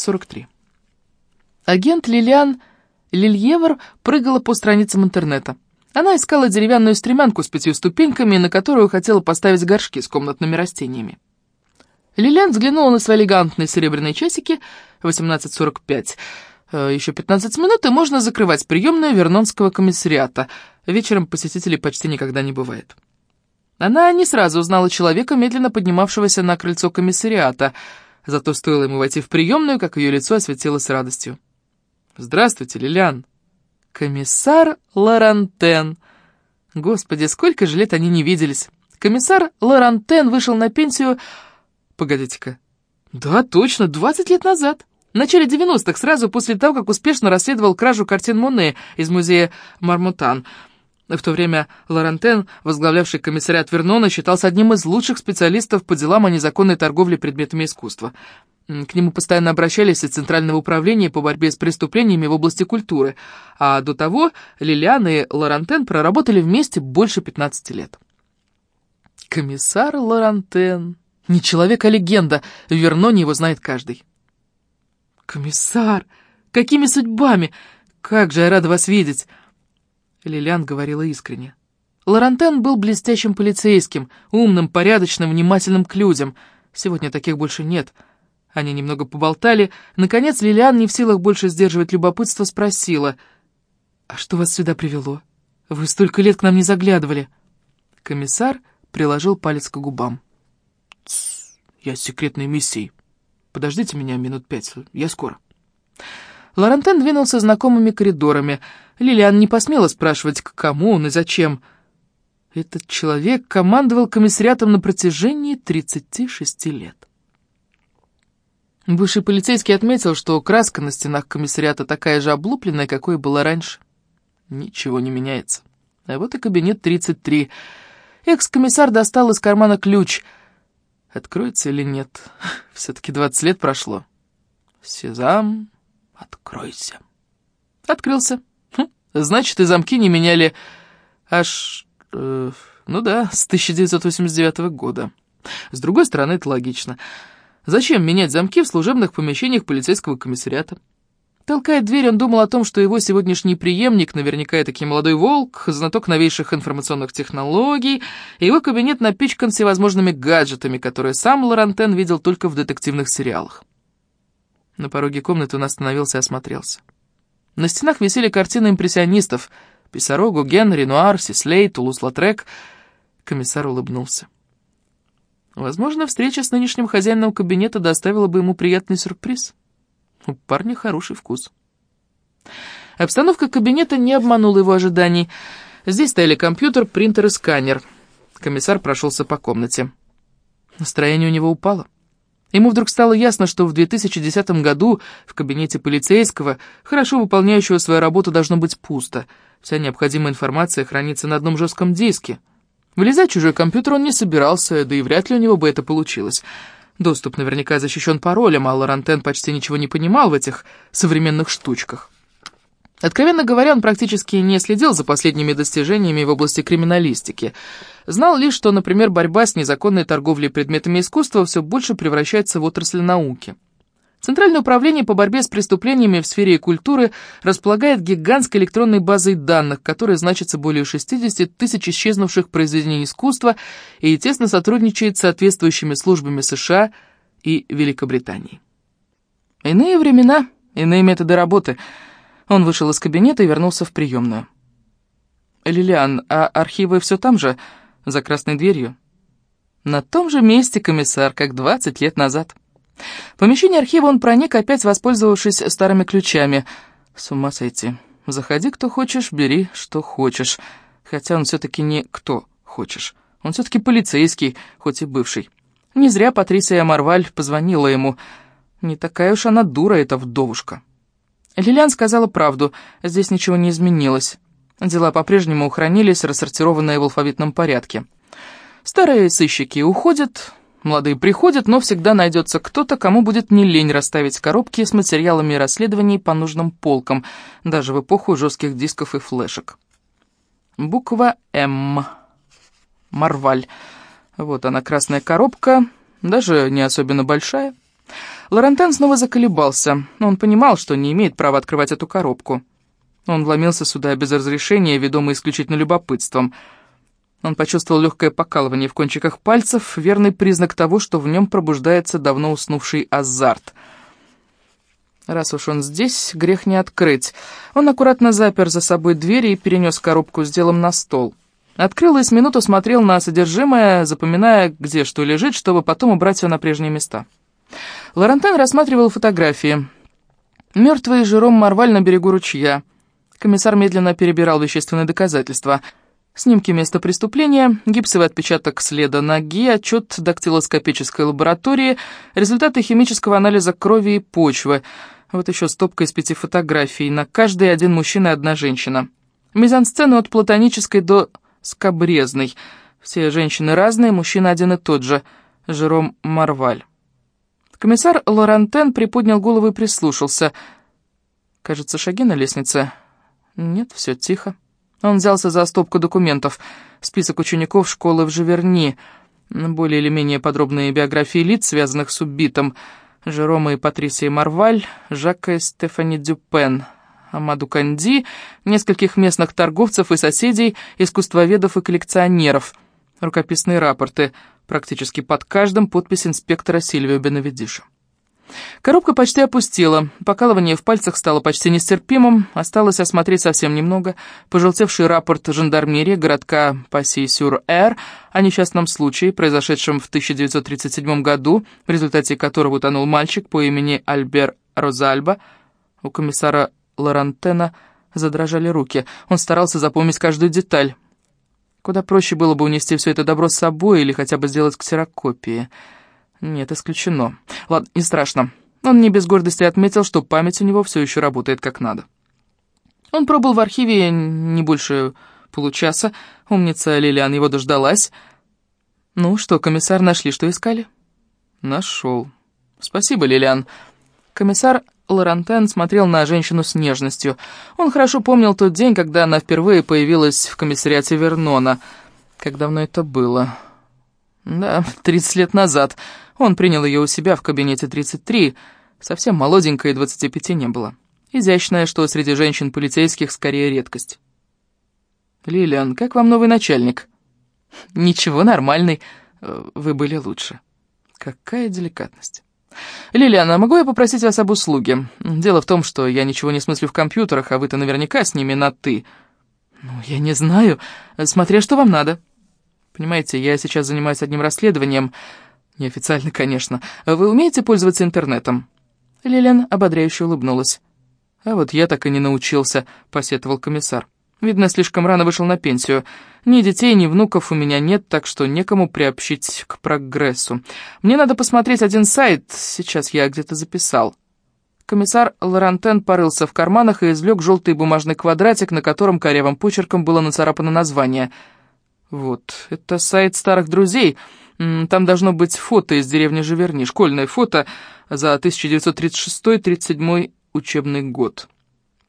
43. Агент Лилиан Лильевр прыгала по страницам интернета. Она искала деревянную стремянку с пятью ступеньками, на которую хотела поставить горшки с комнатными растениями. Лилиан взглянула на свои элегантные серебряные часики, 18.45. Э, Еще 15 минут, и можно закрывать приемную Вернонского комиссариата. Вечером посетителей почти никогда не бывает. Она не сразу узнала человека, медленно поднимавшегося на крыльцо комиссариата, зато стоило ему войти в приемную, как ее лицо осветилось радостью. «Здравствуйте, Лилиан!» «Комиссар Лорантен!» Господи, сколько же лет они не виделись! Комиссар Лорантен вышел на пенсию... Погодите-ка. Да, точно, 20 лет назад. В начале 90-х, сразу после того, как успешно расследовал кражу картин Моне из музея Мармутан. В то время Лорантен, возглавлявший комиссариат Вернона, считался одним из лучших специалистов по делам о незаконной торговле предметами искусства. К нему постоянно обращались из Центрального управления по борьбе с преступлениями в области культуры, а до того Лилиан и Лорантен проработали вместе больше 15 лет. Комиссар Лорантен... Не человек, а легенда. В Верноне его знает каждый. «Комиссар! Какими судьбами? Как же я рада вас видеть!» Лилиан говорила искренне. Лорантен был блестящим полицейским, умным, порядочным, внимательным к людям. Сегодня таких больше нет. Они немного поболтали. Наконец Лилиан, не в силах больше сдерживать любопытство, спросила. «А что вас сюда привело? Вы столько лет к нам не заглядывали». Комиссар приложил палец к губам. Я с секретной миссией. Подождите меня минут пять, я скоро. Лорантен двинулся знакомыми коридорами. Лилиан не посмела спрашивать, к кому он и зачем. Этот человек командовал комиссариатом на протяжении 36 лет. Бывший полицейский отметил, что краска на стенах комиссариата такая же облупленная, какой была раньше. Ничего не меняется. А вот и кабинет 33. Экс-комиссар достал из кармана ключ — Откроется или нет? Все-таки 20 лет прошло. Сезам, откройся. Открылся. Хм, значит, и замки не меняли аж... Э, ну да, с 1989 года. С другой стороны, это логично. Зачем менять замки в служебных помещениях полицейского комиссариата? Толкая дверь, он думал о том, что его сегодняшний преемник, наверняка таки молодой волк, знаток новейших информационных технологий, и его кабинет напичкан всевозможными гаджетами, которые сам Лорантен видел только в детективных сериалах. На пороге комнаты он остановился и осмотрелся. На стенах висели картины импрессионистов — Писаро, Гуген, Ренуар, Сислей, Тулус-Латрек. Комиссар улыбнулся. Возможно, встреча с нынешним хозяином кабинета доставила бы ему приятный сюрприз — у парня хороший вкус. Обстановка кабинета не обманула его ожиданий. Здесь стояли компьютер, принтер и сканер. Комиссар прошелся по комнате. Настроение у него упало. Ему вдруг стало ясно, что в 2010 году в кабинете полицейского, хорошо выполняющего свою работу, должно быть пусто. Вся необходимая информация хранится на одном жестком диске. Вылезать чужой компьютер он не собирался, да и вряд ли у него бы это получилось. Доступ наверняка защищен паролем, а Лорантен почти ничего не понимал в этих современных штучках. Откровенно говоря, он практически не следил за последними достижениями в области криминалистики. Знал лишь, что, например, борьба с незаконной торговлей предметами искусства все больше превращается в отрасль науки. Центральное управление по борьбе с преступлениями в сфере культуры располагает гигантской электронной базой данных, которая значится более 60 тысяч исчезнувших произведений искусства и тесно сотрудничает с соответствующими службами США и Великобритании. Иные времена, иные методы работы. Он вышел из кабинета и вернулся в приемную. «Лилиан, а архивы все там же, за красной дверью?» «На том же месте, комиссар, как 20 лет назад». В помещение архива он проник, опять воспользовавшись старыми ключами. С ума сойти. Заходи, кто хочешь, бери, что хочешь. Хотя он все-таки не кто хочешь. Он все-таки полицейский, хоть и бывший. Не зря Патрисия Марваль позвонила ему. Не такая уж она дура, эта вдовушка. Лилиан сказала правду, здесь ничего не изменилось. Дела по-прежнему ухранились, рассортированные в алфавитном порядке. Старые сыщики уходят, Молодые приходят, но всегда найдется кто-то, кому будет не лень расставить коробки с материалами расследований по нужным полкам, даже в эпоху жестких дисков и флешек. Буква «М». Марваль. Вот она, красная коробка, даже не особенно большая. Лорентен снова заколебался, но он понимал, что не имеет права открывать эту коробку. Он вломился сюда без разрешения, ведомый исключительно любопытством. Он почувствовал легкое покалывание в кончиках пальцев, верный признак того, что в нем пробуждается давно уснувший азарт. Раз уж он здесь, грех не открыть. Он аккуратно запер за собой дверь и перенес коробку с делом на стол. Открыл и с минуту смотрел на содержимое, запоминая, где что лежит, чтобы потом убрать все на прежние места. Лорентен рассматривал фотографии. Мертвый Жером Марваль на берегу ручья. Комиссар медленно перебирал вещественные доказательства. Снимки места преступления, гипсовый отпечаток следа ноги, отчет дактилоскопической лаборатории, результаты химического анализа крови и почвы. Вот еще стопка из пяти фотографий. На каждой один мужчина и одна женщина. Мизансцены от платонической до скобрезной. Все женщины разные, мужчина один и тот же. Жером Марваль. Комиссар Лорантен приподнял голову и прислушался. Кажется, шаги на лестнице. Нет, все тихо. Он взялся за стопку документов. Список учеников школы в Живерни. Более или менее подробные биографии лиц, связанных с убитым. Жерома и Патрисия Марваль, Жака и Стефани Дюпен, Амаду Канди, нескольких местных торговцев и соседей, искусствоведов и коллекционеров. Рукописные рапорты, практически под каждым подпись инспектора Сильвио Бенавидиша. Коробка почти опустела, покалывание в пальцах стало почти нестерпимым, осталось осмотреть совсем немного. Пожелтевший рапорт жандармерии городка Пасси-Сюр-Эр о несчастном случае, произошедшем в 1937 году, в результате которого утонул мальчик по имени Альбер Розальба. У комиссара Лорантена задрожали руки. Он старался запомнить каждую деталь. Куда проще было бы унести все это добро с собой или хотя бы сделать ксерокопии. Нет, исключено. Ладно, не страшно. Он не без гордости отметил, что память у него все еще работает как надо. Он пробыл в архиве не больше получаса. Умница Лилиан его дождалась. Ну что, комиссар, нашли, что искали? Нашел. Спасибо, Лилиан. Комиссар Лорантен смотрел на женщину с нежностью. Он хорошо помнил тот день, когда она впервые появилась в комиссариате Вернона. Как давно это было? Да, 30 лет назад. Он принял ее у себя в кабинете 33. Совсем молоденькой, 25 не было. Изящная, что среди женщин полицейских скорее редкость. «Лилиан, как вам новый начальник?» «Ничего, нормальный. Э, вы были лучше». «Какая деликатность». «Лилиана, могу я попросить вас об услуге? Дело в том, что я ничего не смыслю в компьютерах, а вы-то наверняка с ними на «ты». «Ну, я не знаю. Смотря что вам надо». «Понимаете, я сейчас занимаюсь одним расследованием. Неофициально, конечно. Вы умеете пользоваться интернетом?» Лилиан ободряюще улыбнулась. «А вот я так и не научился», — посетовал комиссар. «Видно, слишком рано вышел на пенсию. Ни детей, ни внуков у меня нет, так что некому приобщить к прогрессу. Мне надо посмотреть один сайт, сейчас я где-то записал». Комиссар Лорантен порылся в карманах и извлек желтый бумажный квадратик, на котором корявым почерком было нацарапано название. «Вот, это сайт старых друзей», там должно быть фото из деревни Живерни, школьное фото за 1936-37 учебный год.